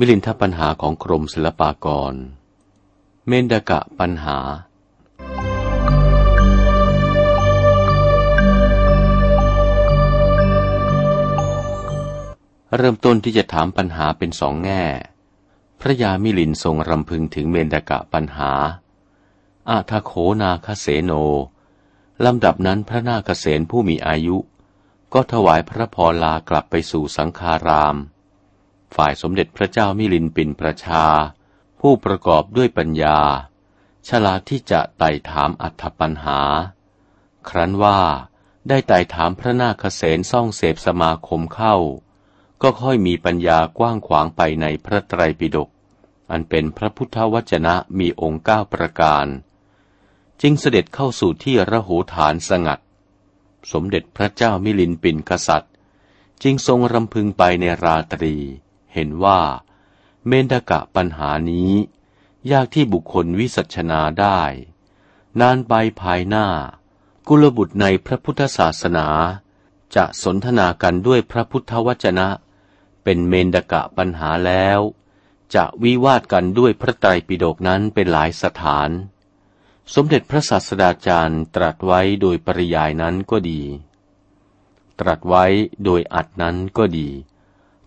มิลินทปัญหาของกรมศิลปากร เมนดกะปัญหา เริ่มต้นที่จะถามปัญหาเป็นสองแง่ พระยามิลินทรงรำพึงถึงเมนดกะปัญหา อาทโขนาคเสโน ลำดับนั้นพระนาคเสนผู้มีอายุ ก็ถวายพระพรลากลับไปสู่สังฆาราม ฝ่ายสมเด็จพระเจ้ามิลินปินประชา ผู้ประกอบด้วยปัญญา ฉลาดที่จะไต่ถามอัธปัญหา ครั้นว่าได้ไต่ถามพระนาคเษนซ่องเสพสมาคมเข้า ก็ค่อยมีปัญญากว้างขวางไปในพระไตรปิฎกอันเป็นพระพุทธวจนะมีองค์เก้าประการ จึงเสด็จเข้าสู่ที่ระหูฐานสงัด สมเด็จพระเจ้ามิลินปินกษัตริย์ จึงทรงรำพึงไปในราตรี เห็นว่า เมนดกะปัญหานี้ ยากที่บุคคลวิสัชนาได้ นานไปภายหน้า กุลบุตรในพระพุทธศาสนา จะสนทนากันด้วยพระพุทธวจนะ เป็นเมนดกะปัญหาแล้ว จะวิวาทกันด้วยพระไตรปิฎกนั้นเป็นหลายสถาน สมเด็จพระศาสดาจารย์ตรัสไว้โดยปริยายนั้นก็ดี ตรัสไว้โดยอัดนั้นก็ดี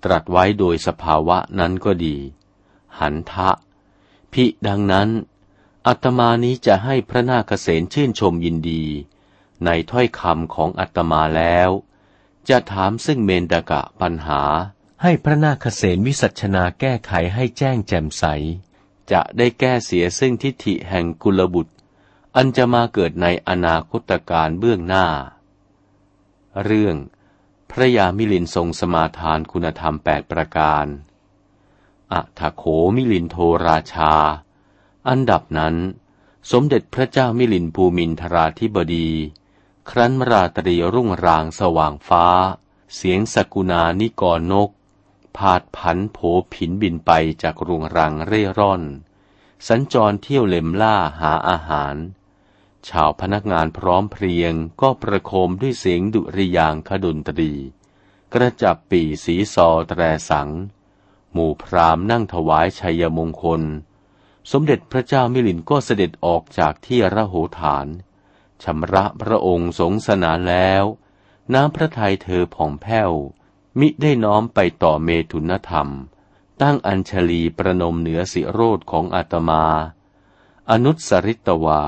ตรัสไว้โดยสภาวะนั้นก็ดี หันทะ พิดังนั้น อัตมานี้จะให้พระนาคเษนชื่นชมยินดี ในถ้อยคำของอัตมาแล้ว จะถามซึ่งเมนดกะปัญหา ให้พระนาคเษนวิสัชนาแก้ไขให้แจ้งแจ่มใสจะได้แก้เสียซึ่งทิฏฐิแห่งกุลบุตร อันจะมาเกิดในอนาคตการเบื้องหน้า เรื่อง พระยามิลินทรงสมาทานคุณธรรมแปดประการอัถโขมิลินโทราชา อันดับนั้น สมเด็จพระเจ้ามิลินภูมินทราธิบดี ครั้นมราตรีรุ่งรางสว่างฟ้า เสียงสกุณานิกรนกพาดพันโผผินบินไปจากรุงรังเร่ร่อน สัญจรเที่ยวเล็มล่าหาอาหาร ชาวพนักงานพร้อมเพรียงก็ประโคมด้วยเสียงดุริยางคดนตรี กระจับปีสีซอแตรสัง หมู่พรามนั่งถวายชัยมงคล สมเด็จพระเจ้ามิลินก็เสด็จออกจากที่ระโหฐานชำระพระองค์สงสนานแล้ว น้ำพระทัยเธอผ่องแผ้ว มิได้น้อมไปต่อเมตุนธรรม ตั้งอัญชลีประนมเหนือสิโรธของอาตมา อนุสริตวา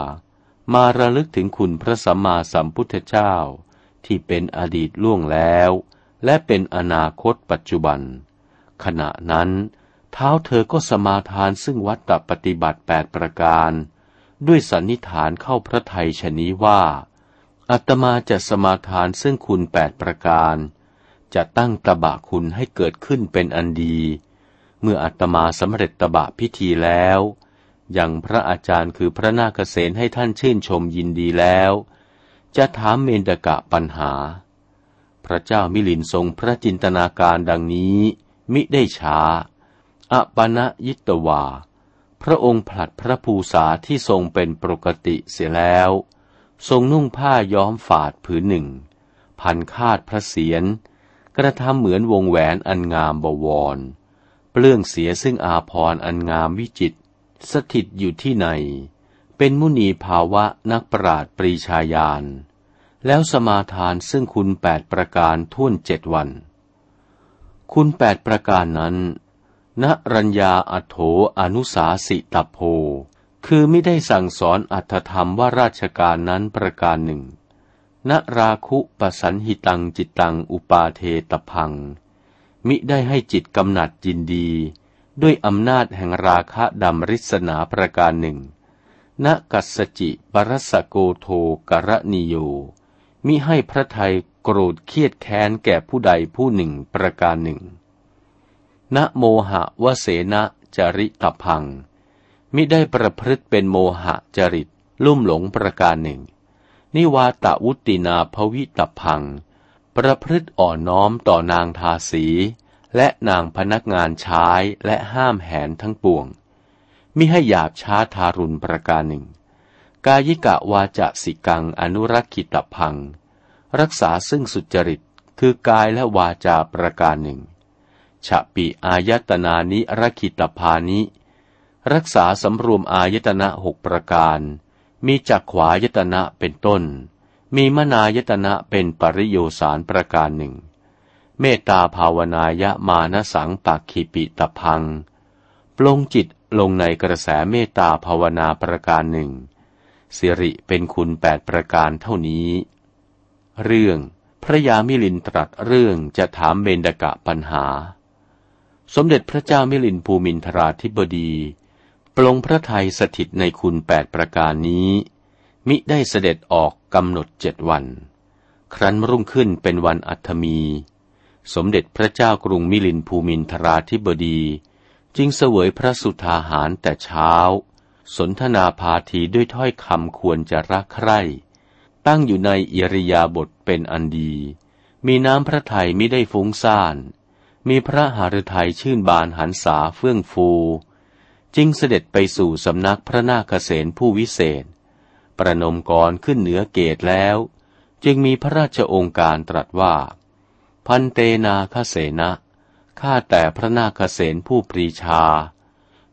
มาระลึกถึงคุณพระสัมมาสัมพุทธเจ้า ที่เป็นอดีตล่วงแล้ว และเป็นอนาคตปัจจุบัน ขณะนั้น เท้าเธอก็สมาทานซึ่งวัตตปฏิบัติแปดประการ ด้วยสันนิฐานเข้าพระไทยชนี้ว่า อัตมาจะสมาทานซึ่งคุณแปดประการ จะตั้งตบะคุณให้เกิดขึ้นเป็นอันดี เมื่ออัตมาสำเร็จตบะพิธีแล้ว อย่างพระอาจารย์คือพระนาคเษนให้ท่านชื่นชมยินดีแล้ว จะถามเมนดกะปัญหา พระเจ้ามิลินทรงพระจินตนาการดังนี้ มิได้ช้าอปณะยิตวา พระองค์ผลัดพระภูษาที่ทรงเป็นปกติเสียแล้ว ทรงนุ่งผ้าย้อมฝาดผืนหนึ่ง พันคาดพระเศียรกระทำเหมือนวงแหวนอันงามบวร เปลื้องเสียซึ่งอาพรอันงามวิจิต สถิตอยู่ที่ไหน เป็นมุนีภาวะนักปราดปรีชาญาณ แล้วสมาทานซึ่งคุณแปดประการทุ่นเจ็ดวัน คุณแปดประการนั้นณรัญญาอัโถอนุสาสิตโพ คือไม่ได้สั่งสอนอัตธรรมว่าราชการนั้นประการหนึ่ง ณราคุปสันหิตังจิตตังอุปาเทตพัง มิได้ให้จิตกำหนัดยินดี ด้วยอำนาจแห่งราคะดำริศนาประการหนึ่งณกัสจิปรสโกโทกรณิโย มิให้พระไทยโกรธเครียดแค้นแก่ผู้ใดผู้หนึ่งประการหนึ่ง ณโมหะวเสนะจริตพัง มิได้ประพฤติเป็นโมหะจริตลุ่มหลงประการหนึ่ง นิวาตวุตินาภวิตพัง ประพฤติอ่อนน้อมต่อนางทาสี และนางพนักงานใช้และห้ามแหนทั้งปวง มิให้หยาบช้าทารุณประการหนึ่ง กายิกะวาจะสิกังอนุรักขิตพัง รักษาซึ่งสุจริตคือกายและวาจาประการหนึ่งฉะปิอายตนานิรักขิตภานิ รักษาสำรวมอายตนะหกประการ มีจักขวายตนะเป็นต้น มีมนายตนะเป็นปริโยสารประการหนึ่ง เมตตาภาวนายะมานสังปักขิปิตพัง ปลงจิตลงในกระแสเมตตาภาวนาประการหนึ่ง สิริเป็นคุณแปดประการเท่านี้ เรื่องพระยามิลินตรัสเรื่องจะถามเบญดกะปัญหา สมเด็จพระเจ้ามิลินภูมินทราธิบดี ปลงพระไทยสถิตในคุณแปดประการนี้ มิได้เสด็จออกกำหนดเจ็ดวัน ครั้นรุ่งขึ้นเป็นวันอัฐมี สมเด็จพระเจ้ากรุงมิลินภูมินทราธิบดี จึงเสวยพระสุธาหารแต่เช้า สนทนาพาทีด้วยถ้อยคำควรจะรักใคร่ ตั้งอยู่ในอิริยาบถเป็นอันดี มีน้ำพระทัยมิได้ฟุ้งซ่าน มีพระหฤทัยชื่นบานหันษาเฟื่องฟูจึงเสด็จไปสู่สำนักพระนาคเษนผู้วิเศษ ประนมกรขึ้นเหนือเกตแล้ว จึงมีพระราชองค์การตรัสว่า พันเตนาคเสนะข้าแต่พระนาคเษนผู้ปรีชา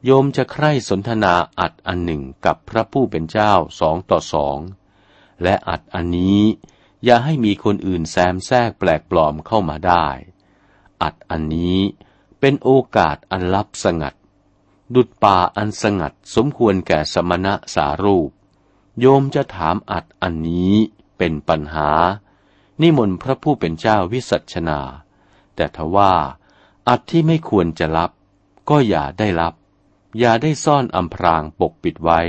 โยมจะใคร่สนทนาอัดอันหนึ่งกับพระผู้เป็นเจ้าสองต่อสอง และอัดอันนี้ อย่าให้มีคนอื่นแซมแทรกแปลกปลอมเข้ามาได้ อัดอันนี้เป็นโอกาสอันลับสงัด ดุดป่าอันสงัดสมควรแก่สมณะสารูป โยมจะถามอัดอันนี้เป็นปัญหา นิมนต์พระผู้เป็นเจ้าวิสัชนา แต่ทว่าอัดที่ไม่ควรจะรับ ก็อย่าได้รับ อย่าได้ซ่อนอำพรางปกปิดไว้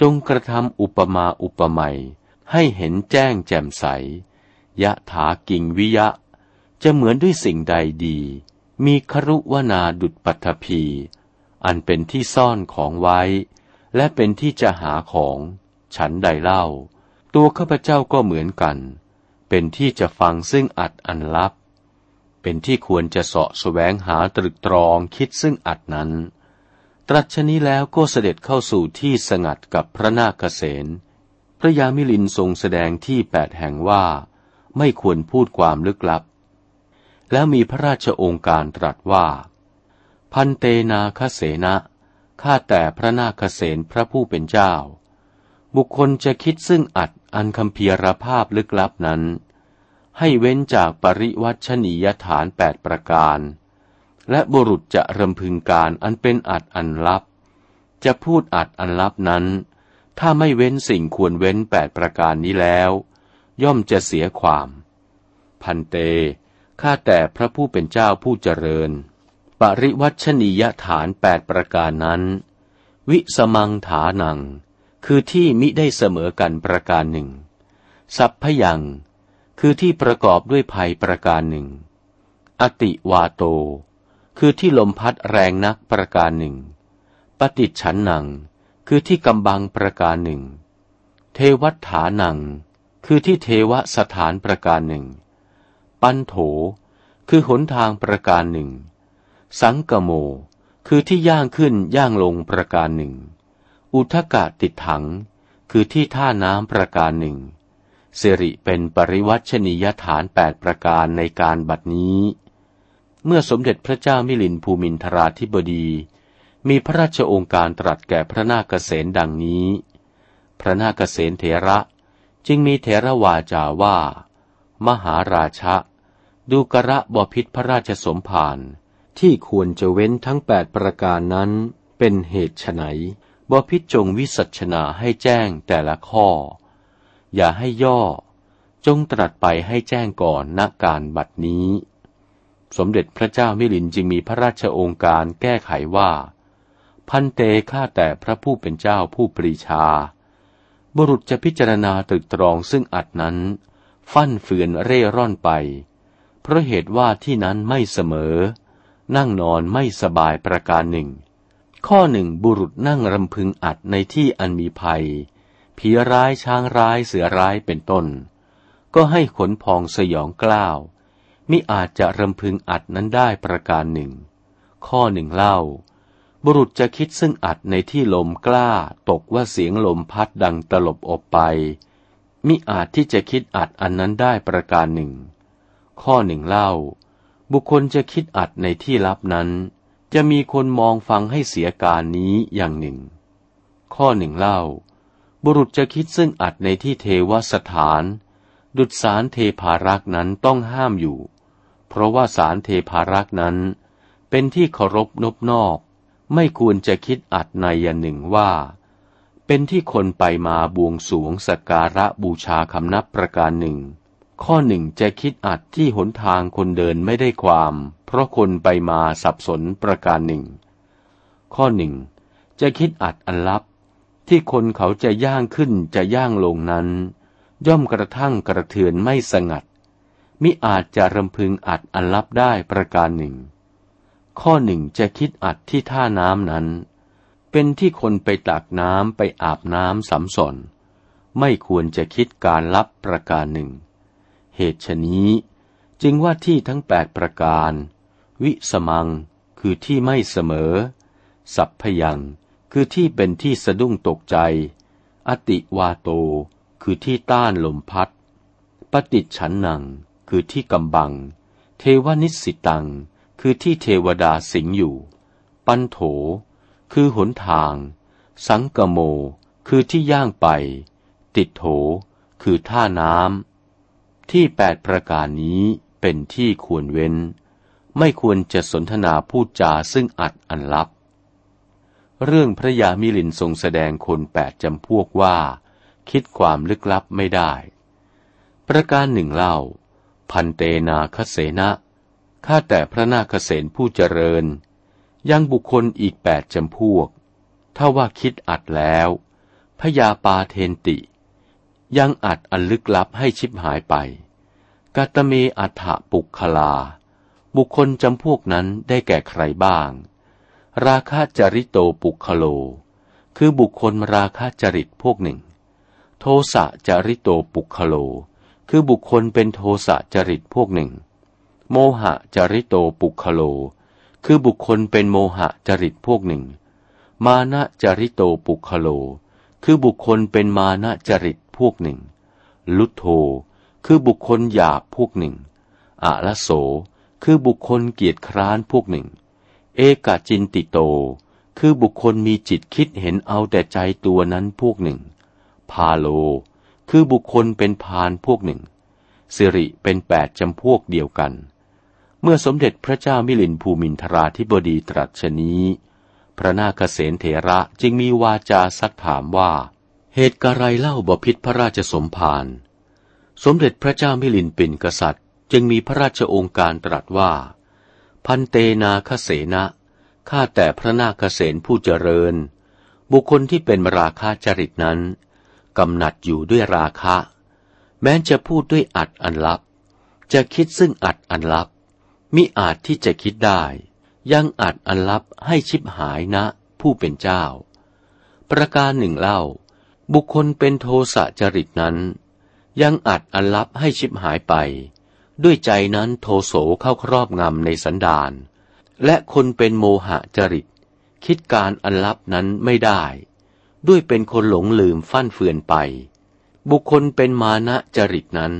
จงกระทำอุปมาอุปไมยให้เห็นแจ้งแจ่มใส ยะถากิ่งวิยะ จะเหมือนด้วยสิ่งใดดี มีครุวนาดุดปัทภี อันเป็นที่ซ่อนของไว้ และเป็นที่จะหาของ ฉันใดเล่า ตัวข้าพเจ้าก็เหมือนกัน เป็นที่จะฟังซึ่งอัดอันลับ เป็นที่ควรจะเสาะแสวงหาตรึกตรองคิดซึ่งอัดนั้น ตรัสชนี้แล้วก็เสด็จเข้าสู่ที่สงัดกับพระนาคเษนพระยามิลินทรงแสดงที่แปดแห่งว่า ไม่ควรพูดความลึกลับ แล้วมีพระราชองค์การตรัสว่า พันเตนาคเสนะข้าแต่พระนาคเษนพระผู้เป็นเจ้า บุคคลจะคิดซึ่งอัดอันคำเพียรภาพลึกลับนั้น ให้เว้นจากปริวัชนียฐานแปดประการ และบุรุษจะรำพึงการอันเป็นอัดอันลับ จะพูดอัดอันลับนั้น ถ้าไม่เว้นสิ่งควรเว้นแปดประการนี้แล้ว ย่อมจะเสียความ พันเต ข้าแต่พระผู้เป็นเจ้าผู้เจริญ ปริวัชนียฐานแปดประการนั้น วิสมังฐานัง คือที่มิได้เสมอกันประการหนึ่ง สัพพยัง คือที่ประกอบด้วยภัยประการหนึ่ง อติวาโต คือที่ลมพัดแรงนักประการหนึ่ง ปฏิฉันนัง คือที่กำบังประการหนึ่ง เทวัฏฐานัง คือที่เทวสถานประการหนึ่ง ปันโถ คือหนทางประการหนึ่ง สังกโม คือที่ย่างขึ้นย่างลงประการหนึ่ง อุทกะติดถัง คือที่ท่าน้ำประการหนึ่งสิริเป็นปริวัชนียฐานแปดประการในการบัดนี้ เมื่อสมเด็จพระเจ้ามิลินภูมินทราธิบดี มีพระราชองค์การตรัสแก่พระนาคเษนดังนี้ พระนาคเษนเถระจึงมีเถระวาจาว่า มหาราชะ ดูกระบพิษพระราชสมภารที่ควรจะเว้นทั้งแปดประการนั้นเป็นเหตุไฉน บพิจงวิสัชนาให้แจ้งแต่ละข้อ อย่าให้ย่อ จงตรัสไปให้แจ้งก่อนณการบัดนี้ สมเด็จพระเจ้ามิลินจึงมีพระราชองค์การแก้ไขว่า พันเตฆ่าแต่พระผู้เป็นเจ้าผู้ปรีชา บุรุษจะพิจารณาตรึกตรองซึ่งอัดนั้น ฟั่นเฟือนเร่ร่อนไป เพราะเหตุว่าที่นั้นไม่เสมอ นั่งนอนไม่สบายประการหนึ่ง ข้อหนึ่งบุรุษนั่งรำพึงอัดในที่อันมีภัย ผีร้ายช้างร้ายเสือร้ายเป็นต้น ก็ให้ขนพองสยองกล้าวมิอาจจะรำพึงอัดนั้นได้ประการหนึ่ง ข้อหนึ่งเล่า บุรุษจะคิดซึ่งอัดในที่ลมกล้าตกว่าเสียงลมพัดดังตลบอบไป มิอาจที่จะคิดอัดอันนั้นได้ประการหนึ่ง ข้อหนึ่งเล่า บุคคลจะคิดอัดในที่ลับนั้น จะมีคนมองฟังให้เสียการนี้อย่างหนึ่ง ข้อหนึ่งเล่า บุรุษจะคิดซึ่งอัดในที่เทวสถาน ดุจสารเทพารักษ์นั้นต้องห้ามอยู่ เพราะว่าสารเทพารักษ์นั้น เป็นที่เคารพนบนอบไม่ควรจะคิดอัดในอยันหนึ่งว่า เป็นที่คนไปมาบวงสวงสักการะบูชาคำนับประการหนึ่ง ข้อหนึ่งจะคิดอัดที่หนทางคนเดินไม่ได้ความ เพราะคนไปมาสับสนประการหนึ่ง ข้อหนึ่งจะคิดอัดอันลับ ที่คนเขาจะย่างขึ้นจะย่างลงนั้น ย่อมกระทั่งกระเทือนไม่สงัด มิอาจจะรำพึงอัดอันลับได้ประการหนึ่ง ข้อหนึ่งจะคิดอัดที่ท่าน้ำนั้น เป็นที่คนไปตักน้ำไปอาบน้ำสำสนไม่ควรจะคิดการลับประการหนึ่ง เหตุฉนี้ จึงว่าที่ทั้งแปดประการ วิสมังคือที่ไม่เสมอ สัพพยังคือที่เป็นที่สะดุ้งตกใจ อติวาโต คือที่ต้านลมพัด ปฏิฉันนัง คือที่กำบัง เทวนิสิตัง คือที่เทวดาสิงอยู่ ปันโถ คือหนทาง สังกโม คือที่ย่างไป ติดโถ คือท่าน้ำ ที่แปดประการนี้เป็นที่ควรเว้น ไม่ควรจะสนทนาพูดจาซึ่งอัดอันลับ เรื่องพระยามิลินทรงแสดงคนแปดจำพวกว่า คิดความลึกลับไม่ได้ ประการหนึ่งเล่า พันเตนาคเสนะข้าแต่พระนาคเษนผู้เจริญ ยังบุคคลอีกแปดจำพวก ถ้าว่าคิดอัดแล้วพยาปาเทนติ ยังอัดอันลึกลับให้ชิบหายไปกาตเมอัฏฐปุคลา บุคคลจำพวกนั้นได้แก่ใครบ้าง ราคาจริโตปุคโล คือบุคคลราคาจริตพวกหนึ่ง โทสะจริโตปุคโล คือบุคคลเป็นโทสะจริตพวกหนึ่ง โมหะจริโตปุคโล คือบุคคลเป็นโมหะจริตพวกหนึ่ง มานะจริโตปุคโล คือบุคคลเป็นมานะจริต พวกหนึ่ง ลุโธคือบุคคลหยาบพวกหนึ่งอะละโส คือบุคคลเกียจคร้านพวกหนึ่ง เอกจินติโต คือบุคคลมีจิตคิดเห็นเอาแต่ใจตัวนั้นพวกหนึ่ง พาโล คือบุคคลเป็นพานพวกหนึ่ง สิริเป็นแปดจำพวกเดียวกัน เมื่อสมเด็จพระเจ้ามิลินภูมินทราธิบดีตรัสชนี้ พระนาคเษนเถระจึงมีวาจาซักถามว่า เหตุกะไรเล่าบพิษพระราชสมภาร สมเด็จพระเจ้ามิลินเป็นกษัตริย์ จึงมีพระราชองค์การตรัสว่า พันเตนาคเสนะข้าแต่พระนาคเษนผู้เจริญ บุคคลที่เป็นราคาจริตนั้นกำหนัดอยู่ด้วยราคะ แม้จะพูดด้วยอัดอันลับ จะคิดซึ่งอัดอันลับ มิอาจที่จะคิดได้ ยังอาจอันลับให้ชิบหายนะ ผู้เป็นเจ้า ประการหนึ่งเล่า บุคคลเป็นโทสะจริตนั้น ยังอัดอันลับให้ชิบหายไป ด้วยใจนั้นโทโสเข้าครอบงำในสันดาน และคนเป็นโมหะจริต คิดการอันลับนั้นไม่ได้ ด้วยเป็นคนหลงลืมฟั่นเฟือนไป บุคคลเป็นมานะจริตนั้น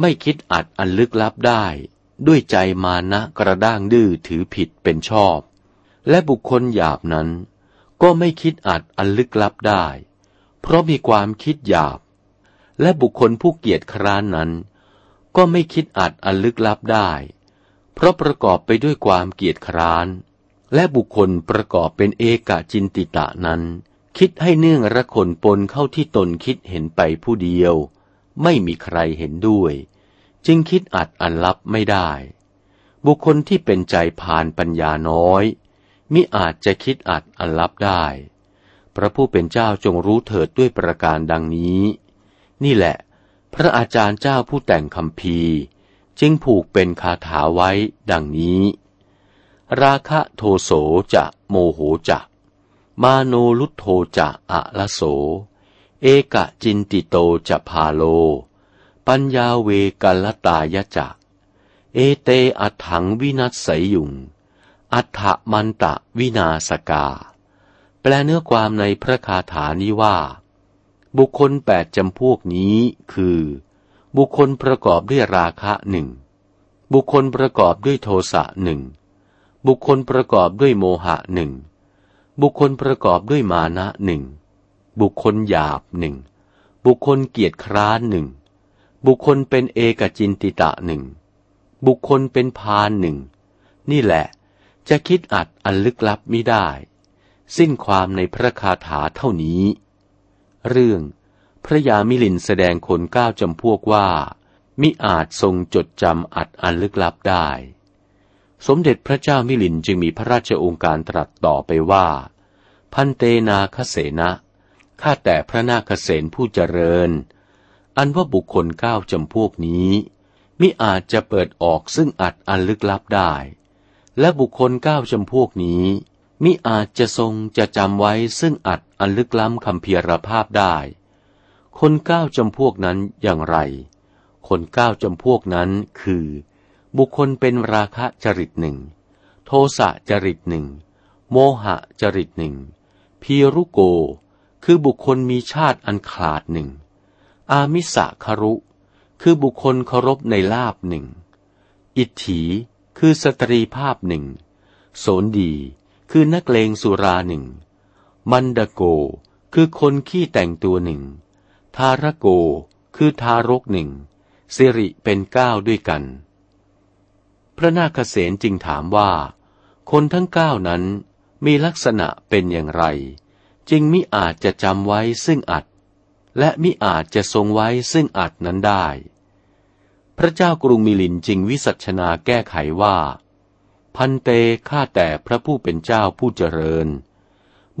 ไม่คิดอัดอันลึกลับได้ ด้วยใจมานะกระด้างดื้อถือผิดเป็นชอบ และบุคคลหยาบนั้น ก็ไม่คิดอัดอันลึกลับได้ เพราะมีความคิดหยาบ และบุคคลผู้เกียจคร้านนั้น ก็ไม่คิดอัดอันลึกลับได้ เพราะประกอบไปด้วยความเกียจคร้าน และบุคคลประกอบเป็นเอกจินติตะนั้น คิดให้เนื่องระคนปนเข้าที่ตนคิดเห็นไปผู้เดียว ไม่มีใครเห็นด้วย จึงคิดอัดอันลับไม่ได้ บุคคลที่เป็นใจพานปัญญาน้อยมิอาจจะคิดอัดอันลับได้ พระผู้เป็นเจ้าจงรู้เถิดด้วยประการดังนี้ นี่แหละ พระอาจารย์เจ้าผู้แต่งคำพีจึงผูกเป็นคาถาไว้ดังนี้ ราคะโทโสจะโมโหจะมาโนลุโทจะอะละโส เอกจินติโตจะพาโล ปัญญาเวกัลตายะจะ เอเตอัถังวินัสสยุง อัฏฐมันตะวินาสกา แปลเนื้อความในพระคาถานี้ว่า บุคคลแปดจำพวกนี้คือ บุคคลประกอบด้วยราคะหนึ่งบุคคลประกอบด้วยโทสะหนึ่งบุคคลประกอบด้วยโมหะหนึ่งบุคคลประกอบด้วยมานะหนึ่งบุคคลหยาบหนึ่งบุคคลเกียรติคร้านหนึ่งบุคคลเป็นเอกจินติตะหนึ่งบุคคลเป็นพานหนึ่งนี่แหละ จะคิดอัดอันลึกลับไม่ได้ สิ้นความในพระคาถาเท่านี้ เรื่องพระยามิลินแสดงคนก้าวจำพวกว่า มิอาจทรงจดจำอัดอันลึกลับได้ สมเด็จพระเจ้ามิลินจึงมีพระราชองค์การตรัสต่อไปว่า พันเตนาคเสนะข้าแต่พระนาคเสนผู้เจริญ อันว่าบุคคลก้าวจำพวกนี้ มิอาจจะเปิดออกซึ่งอัดอันลึกลับได้ และบุคคลก้าวจำพวกนี้ มิอาจจะทรงจะจำไว้ซึ่งอัดอันลึกล้ำคำเพียรภาพได้ คนก้าวจำพวกนั้นอย่างไร คนก้าวจำพวกนั้นคือ บุคคลเป็นราคะจริตหนึ่ง โทสะจริตหนึ่ง โมหะจริตหนึ่ง พีรุโก คือบุคคลมีชาติอันขาดหนึ่ง อามิสะคารุ คือบุคคลเคารพในลาบหนึ่ง อิทถี คือสตรีภาพหนึ่ง โสนดี คือนักเลงสุราหนึ่ง มันดโก คือคนขี้แต่งตัวหนึ่ง ทารโก คือทารกหนึ่ง สิริเป็นเก้าด้วยกัน พระนาคเษนจึงถามว่า คนทั้งเก้านั้นมีลักษณะเป็นอย่างไร จึงมิอาจจะจำไว้ซึ่งอัด และมิอาจจะทรงไว้ซึ่งอัดนั้นได้ พระเจ้ากรุงมิลินจึงวิสัชนาแก้ไขว่า พันเตข้าแต่พระผู้เป็นเจ้าผู้เจริญ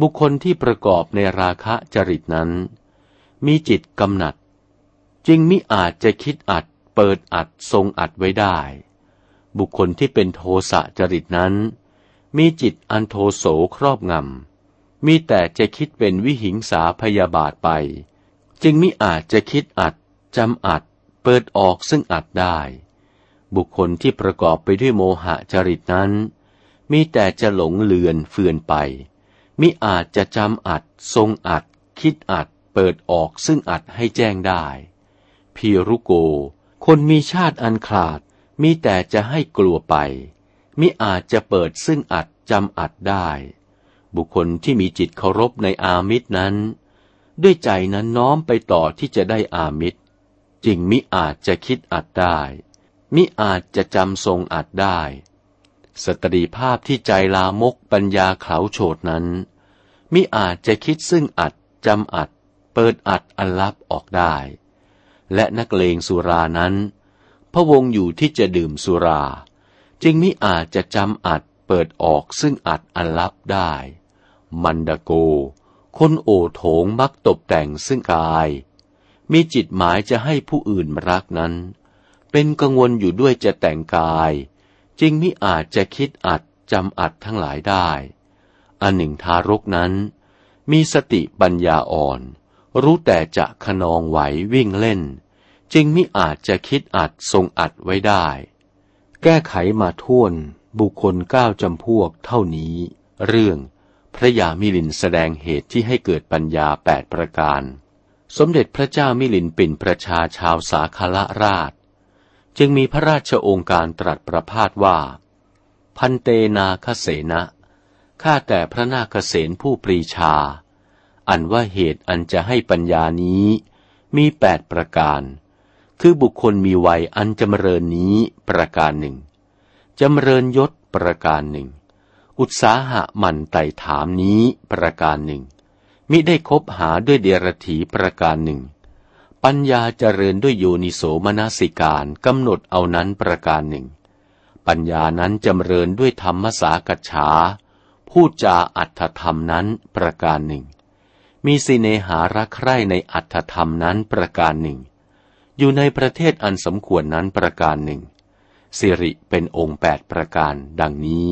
บุคคลที่ประกอบในราคะจริตนั้น มีจิตกำหนัด จึงมิอาจจะคิดอัด เปิดอัดทรงอัดไว้ได้ บุคคลที่เป็นโทสะจริตนั้น มีจิตอันโทโสครอบงำ มีแต่จะคิดเป็นวิหิงสาพยาบาทไป จึงมิอาจจะคิดอัดจำอัด เปิดออกซึ่งอัดได้ บุคคลที่ประกอบไปด้วยโมหะจริตนั้น มีแต่จะหลงเลือนเฟือนไป มิอาจจะจำอัด ทรงอัด คิดอัด เปิดออกซึ่งอัดให้แจ้งได้ พีรุโก คนมีชาติอันขาด มีแต่จะให้กลัวไป มิอาจจะเปิดซึ่งอัดจำอัดได้ บุคคลที่มีจิตเคารพในอามิตรนั้น ด้วยใจนั้นน้อมไปต่อที่จะได้อามิตร จึงมิอาจจะคิดอัดได้ มิอาจจะจำทรงอัดได้ สตรีภาพที่ใจลามกปัญญาเขาโฉดนั้น มิอาจจะคิดซึ่งอัดจำอัด เปิดอัดอันลับออกได้ และนักเลงสุรานั้น พระวงอยู่ที่จะดื่มสุรา จึงมิอาจจะจำอัดเปิดออกซึ่งอัดอันลับได้ มันดโก คนโอโถงมักตกแต่งซึ่งกาย มีจิตหมายจะให้ผู้อื่นรักนั้น เป็นกังวลอยู่ด้วยจะแต่งกาย จึงมิอาจจะคิดอัดจำอัดทั้งหลายได้ อันหนึ่งทารกนั้น มีสติปัญญาอ่อน รู้แต่จะขนองไหววิ่งเล่น จึงมิอาจจะคิดอัดทรงอัดไว้ได้ แก้ไขมาท่วนบุคคลเก้าจำพวกเท่านี้ เรื่องพระยามิลินแสดงเหตุที่ให้เกิดปัญญาแปดประการ สมเด็จพระเจ้ามิลินปินประชาชาวสาคละราช จึงมีพระราชองค์การตรัสประพาสว่า พันเตนาคเสนะข้าแต่พระนาคเสนผู้ปรีชา อันว่าเหตุอันจะให้ปัญญานี้มีแปดประการ คือบุคคลมีวัยอันจำเริญนี้ประการหนึ่งจำเริญยศประการหนึ่ง อุตสาหะหมั่นไต่ถามนี้ประการหนึ่ง มิได้คบหาด้วยเดรถีประการหนึ่ง ปัญญาเจริญด้วยโยนิโสมนสิการกำหนดเอานั้นประการหนึ่ง ปัญญานั้นจำเริญด้วยธรรมสากัจฉาพูดจาอัตถธรรมนั้นประการหนึ่ง มีสิเนหารักใคร่ในอัตถธรรมนั้นประการหนึ่ง อยู่ในประเทศอันสมควรนั้นประการหนึ่ง สิริเป็นองค์แปดประการดังนี้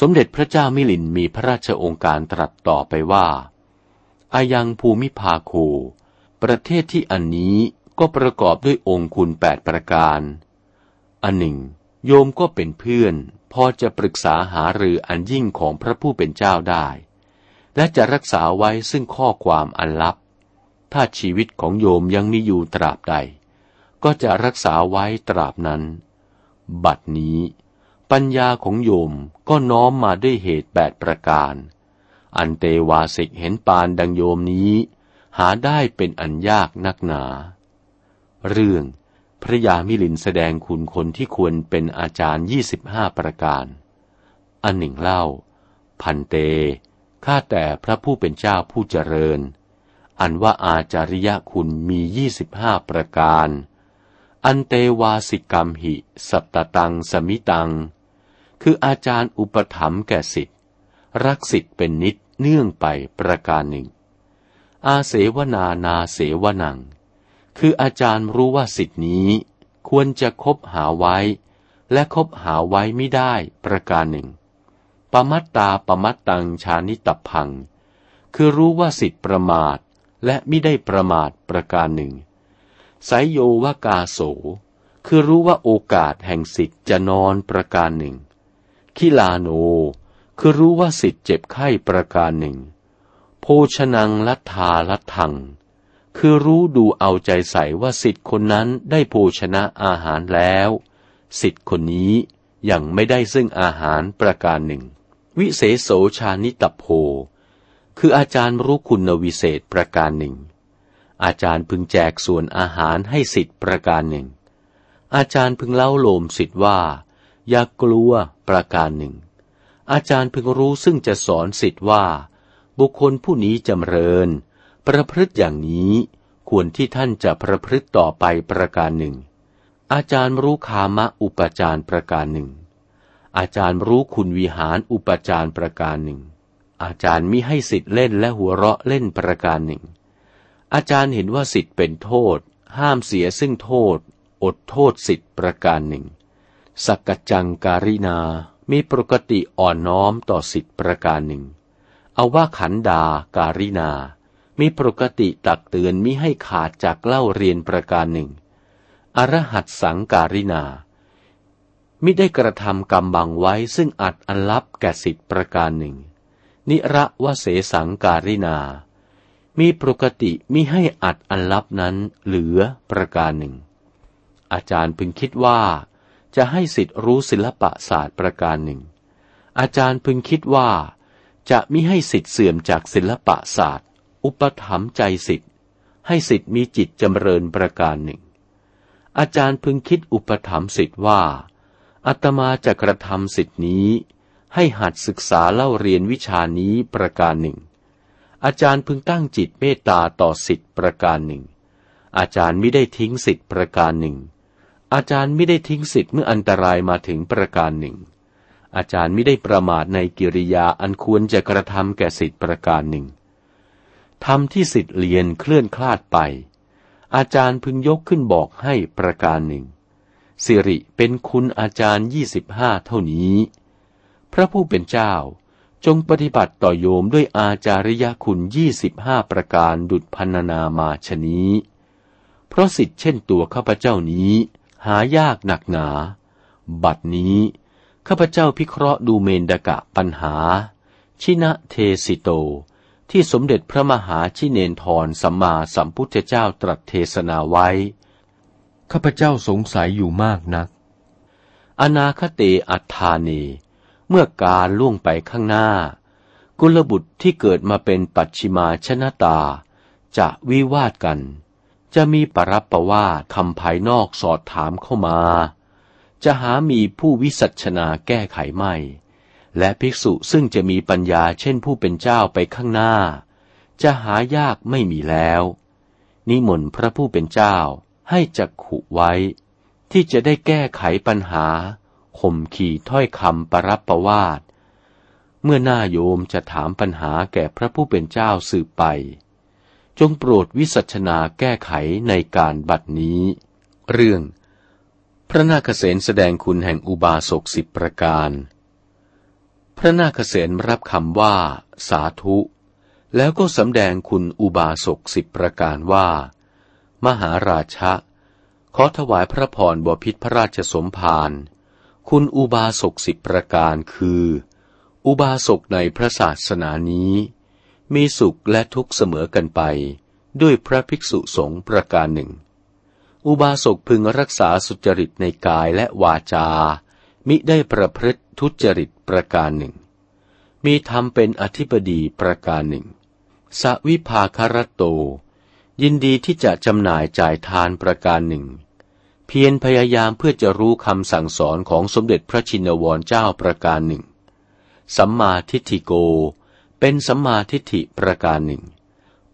สมเด็จพระเจ้ามิลินมีพระราชองค์การตรัสต่อไปว่าอายังภูมิภาโค ประเทศที่อันนี้ก็ประกอบด้วยองค์คุณแปดประการ อันหนึ่ง โยมก็เป็นเพื่อน พอจะปรึกษาหารืออันยิ่งของพระผู้เป็นเจ้าได้ และจะรักษาไว้ซึ่งข้อความอันลับ ถ้าชีวิตของโยมยังมีอยู่ตราบใด ก็จะรักษาไว้ตราบนั้น บัดนี้ ปัญญาของโยมก็น้อมมาด้วยเหตุแปดประการ อันเตวาสิกเห็นปานดังโยมนี้ หาได้เป็นอันยากนักหนา เรื่องพระยามิลินแสดงคุณคนที่ควรเป็นอาจารย์ยี่สิบห้าประการ อันหนึ่งเล่า พันเต ข้าแต่พระผู้เป็นเจ้าผู้เจริญ อันว่าอาจาริยคุณมียี่สิบห้าประการ อันเตวาสิกรรมหิ สัตตตังสมิตัง คืออาจารย์อุปถัมภ์แก่สิทธิ์รักสิทธิ์เป็นนิดเนื่องไปประการหนึ่ง อาเสวนานาเสวนัง คืออาจารย์รู้ว่าสิทธินี้ ควรจะคบหาไว้ และคบหาไว้ไม่ได้ประการหนึ่ง ปมัตตาปมัตตังชานิตพัง คือรู้ว่าสิทธิประมาทและไม่ได้ประมาทประการหนึ่ง ไสยโยวากาโส คือรู้ว่าโอกาสแห่งสิทธิจะนอนประการหนึ่ง คิลาโน คือรู้ว่าสิทธิเจ็บไข้ประการหนึ่ง โภชนังลัทธาลัทธัง คือรู้ดูเอาใจใส่ว่าสิทธิ์คนนั้นได้โภชนะอาหารแล้ว สิทธิ์คนนี้ยังไม่ได้ซึ่งอาหารประการหนึ่ง วิเศษโสชานิตโพ คืออาจารย์รู้คุณวิเศษประการหนึ่ง อาจารย์พึงแจกส่วนอาหารให้สิทธิ์ประการหนึ่ง อาจารย์พึงเล่าโลมสิทธิ์ว่า อย่ากกลัวประการหนึ่ง อาจารย์พึงรู้ซึ่งจะสอนสิทธิ์ว่า บุคคลผู้นี้จำเริญ ประพฤติอย่างนี้ควรที่ท่านจะประพฤติต่อไปประการหนึ่ง อาจารย์รู้คามะอุปจารประการหนึ่ง อาจารย์รู้คุณวิหารอุปจารประการหนึ่ง อาจารย์มิให้สิทธิ์เล่นและหัวเราะเล่นประการหนึ่ง อาจารย์เห็นว่าสิทธิ์เป็นโทษ ห้ามเสียซึ่งโทษ อดโทษสิทธิ์ประการหนึ่ง สักจังการินามีปกติอ่อนน้อมต่อสิทธิ์ประการหนึ่ง เอาว่าขันดาการินา มีปกติตักเตือนมิให้ขาดจากเล่าเรียนประการหนึ่ง อรหัตสังการินา มิได้กระทำกรรมบังไว้ซึ่งอัดอันลับแก่สิทธิประการหนึ่ง นิระวเสสังการินา มีปกติมิให้อัดอันลับนั้นเหลือประการหนึ่ง อาจารย์พึงคิดว่า จะให้สิทธิรู้ศิลปะศาสตร์ประการหนึ่ง อาจารย์พึงคิดว่า จะมิให้สิทธิเสื่อมจากศิลปะศาสตร์ อุปถัมภ์ใจสิทธิ์ ให้สิทธิ์มีจิตจำเริญประการหนึ่ง อาจารย์พึงคิดอุปถัมภ์สิทธิ์ว่าอาตมาจะกระทำสิทธินี้ ให้หัดศึกษาเล่าเรียนวิชานี้ประการหนึ่ง อาจารย์พึงตั้งจิตเมตตาต่อสิทธิ์ประการหนึ่ง อาจารย์ไม่ได้ทิ้งสิทธิ์ประการหนึ่ง อาจารย์ไม่ได้ทิ้งสิทธิ์เมื่ออันตรายมาถึงประการหนึ่ง อาจารย์ไม่ได้ประมาทในกิริยาอันควรจะกระทำแก่สิทธิประการหนึ่งทำที่สิทธิเรียนเคลื่อนคลาดไป อาจารย์พึงยกขึ้นบอกให้ประการหนึ่ง สิริเป็นคุณอาจารย์ยี่สิบห้าเท่านี้ พระผู้เป็นเจ้าจงปฏิบัติต่อโยมด้วยอาจาริยคุณยี่สิบห้าประการดุจพันนามาชนี้ เพราะสิทธิเช่นตัวข้าพเจ้านี้ หายากหนักหนา บัดนี้ ข้าพเจ้าพิเคราะห์ดูเมนดกะปัญหา ชินะเทสิโต ที่สมเด็จพระมหาชิเนนทรสัมมาสัมพุทธเจ้าตรัสเทศนาไว้ ข้าพเจ้าสงสัยอยู่มากนัก อนาคเตอัฏฐานี เมื่อการล่วงไปข้างหน้า กุลบุตรที่เกิดมาเป็นปัจฉิมาชนะตา จะวิวาทกัน จะมีปรับประว่าคำภายนอกสอดถามเข้ามา จะหามีผู้วิสัชนาแก้ไขไม่ และภิกษุซึ่งจะมีปัญญาเช่นผู้เป็นเจ้าไปข้างหน้า จะหายากไม่มีแล้ว นิมนต์พระผู้เป็นเจ้าให้จักขุไว้ ที่จะได้แก้ไขปัญหาข่มขี่ถ้อยคำปรับประวาดเมื่อหน้าโยมจะถามปัญหาแก่พระผู้เป็นเจ้าสืบไป จงโปรดวิสัชนาแก้ไขในการบัดนี้ เรื่อง พระนาคเษนแสดงคุณแห่งอุบาสกสิบประการ พระนาคเษนรับคำว่า สาธุ แล้วก็สำแดงคุณอุบาสกสิบประการว่า มหาราชะ ขอถวายพระพรบพิษพระราชสมภารคุณอุบาสกสิบประการคือ อุบาสกในพระศาสนานี้ มีสุขและทุกข์เสมอกันไป ด้วยพระภิกษุสงฆ์ประการหนึ่ง อุบาสกพึงรักษาสุจริตในกายและวาจา มิได้ประพฤติทุจริตประการหนึ่ง มีธรรมเป็นอธิบดีประการหนึ่ง สวิภาคารโต ยินดีที่จะจำหน่ายจ่ายทานประการหนึ่ง เพียรพยายามเพื่อจะรู้คำสั่งสอนของสมเด็จพระชินวรเจ้าประการหนึ่ง สัมมาทิฏฐิโก เป็นสัมมาทิฏฐิประการหนึ่ง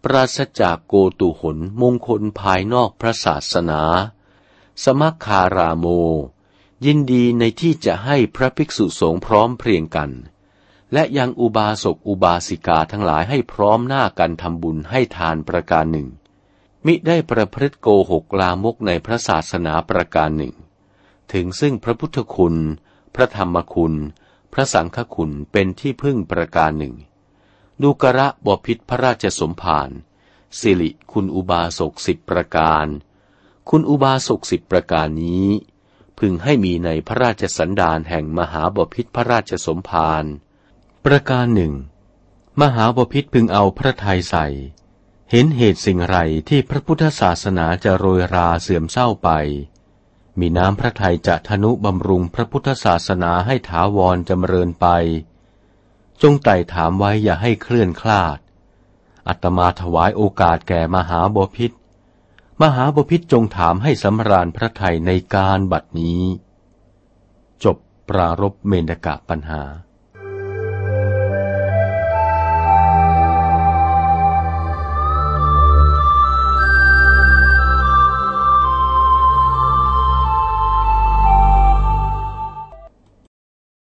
ปราศจากโกตุหนมงคลภายนอกพระศาสนา สมัคคาราโม ยินดีในที่จะให้พระภิกษุสงฆ์พร้อมเพรียงกัน และยังอุบาสกอุบาสิกาทั้งหลายให้พร้อมหน้ากันทำบุญให้ทานประการหนึ่ง มิได้ประพฤติโกหกลามกในพระศาสนาประการหนึ่ง ถึงซึ่งพระพุทธคุณ พระธรรมคุณ พระสังฆคุณเป็นที่พึ่งประการหนึ่ง ดูกระบพิษพระราชสมภารสิริคุณอุบาสกสิบประการ คุณอุบาสกสิบประการนี้ พึงให้มีในพระราชสันดานแห่งมหาบพิษพระราชสมภารประการหนึ่ง มหาบพิษพึงเอาพระทัยใส่ เห็นเหตุสิ่งไรที่พระพุทธศาสนาจะโรยราเสื่อมเศร้าไป มีน้ำพระทัยจะทนุบำรุงพระพุทธศาสนาให้ถาวรจำเริญไป จงไต่ถามไว้อย่าให้เคลื่อนคลาด อัตมาถวายโอกาสแก่มหาบพิษ มหาบพิษจงถามให้สำราญพระไทยในการบัดนี้ จบปรารบเมนกะปัญหา